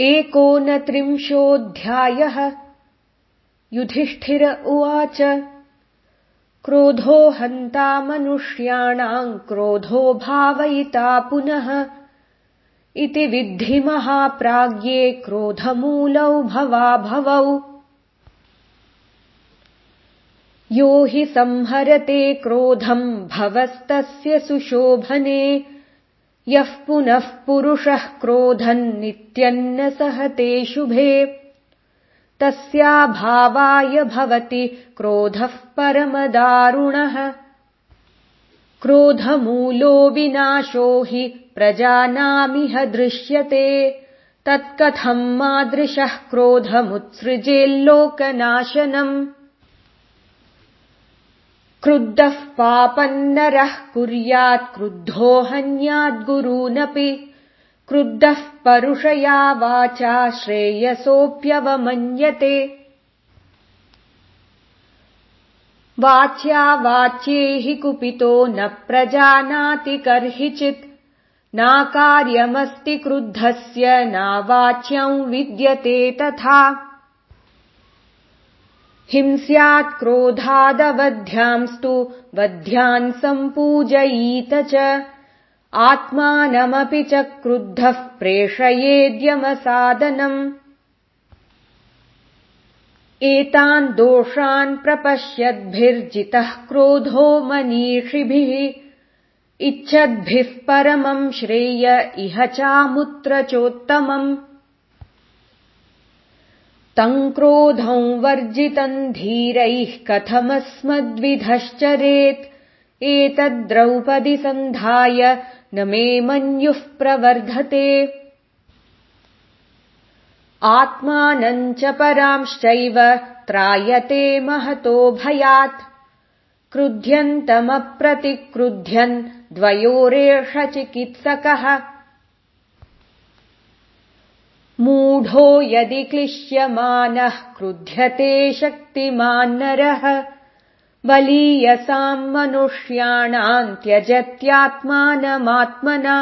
एकोनत्रिंशोऽध्यायः। युधिष्ठिर उवाच क्रोधो हन्ता मनुष्याणाम् क्रोधो भावयिता पुनः। इति विद्धि महाप्राज्ञे क्रोधमूलौ भवाभवौ। यो हि संहरते क्रोधम् भवस्तस्य सुशोभने यः पुनः पुरुषः क्रोधन्नित्यन्न सहते शुभे। तस्याभावाय भवति क्रोधः परमदारुणः। क्रोधमूलो विनाशो हि प्रजानामिह दृश्यते। तत्कथम् मादृशः क्रोधमुत्सृजेल्लोकनाशनम् क्रुद्धः पापन्नरः कुर्यात् क्रुद्धो हन्याद्गुरूनपि क्रुद्धः परुषया वाचा श्रेयसोऽप्यवमन्यते। वाच्या वाच्ये हि कुपितो न प्रजानाति कर्हिचित्। नाकार्यमस्ति क्रुद्धस्य नावाच्यम् विद्यते तथा हिंस्यात् क्रोधादवध्यांस्तु वध्यान् सम्पूजयीत च। आत्मानमपि च क्रुद्धः प्रेषयेद्यमसादनम् एतान् दोषान् प्रपश्यद्भिर्जितः क्रोधो मनीषिभिः। इच्छद्भिः परमम् श्रेय इह चामुत्र चोत्तमम् तम् क्रोधम् वर्जितम् धीरैः कथमस्मद्विधश्चरेत्। एतद्द्रौपदि सन्धाय न मे मन्युः प्रवर्धते। आत्मानम् च परांश्चैव त्रायते महतो भयात्। क्रुध्यन्तमप्रतिक्रुध्यन् द्वयोरेष चिकित्सकः मूढो यदि क्लिश्यमानः क्रुध्यते शक्तिमान्नरः बलीयसाम् मनुष्याणाम् त्यजत्यात्मानमात्मना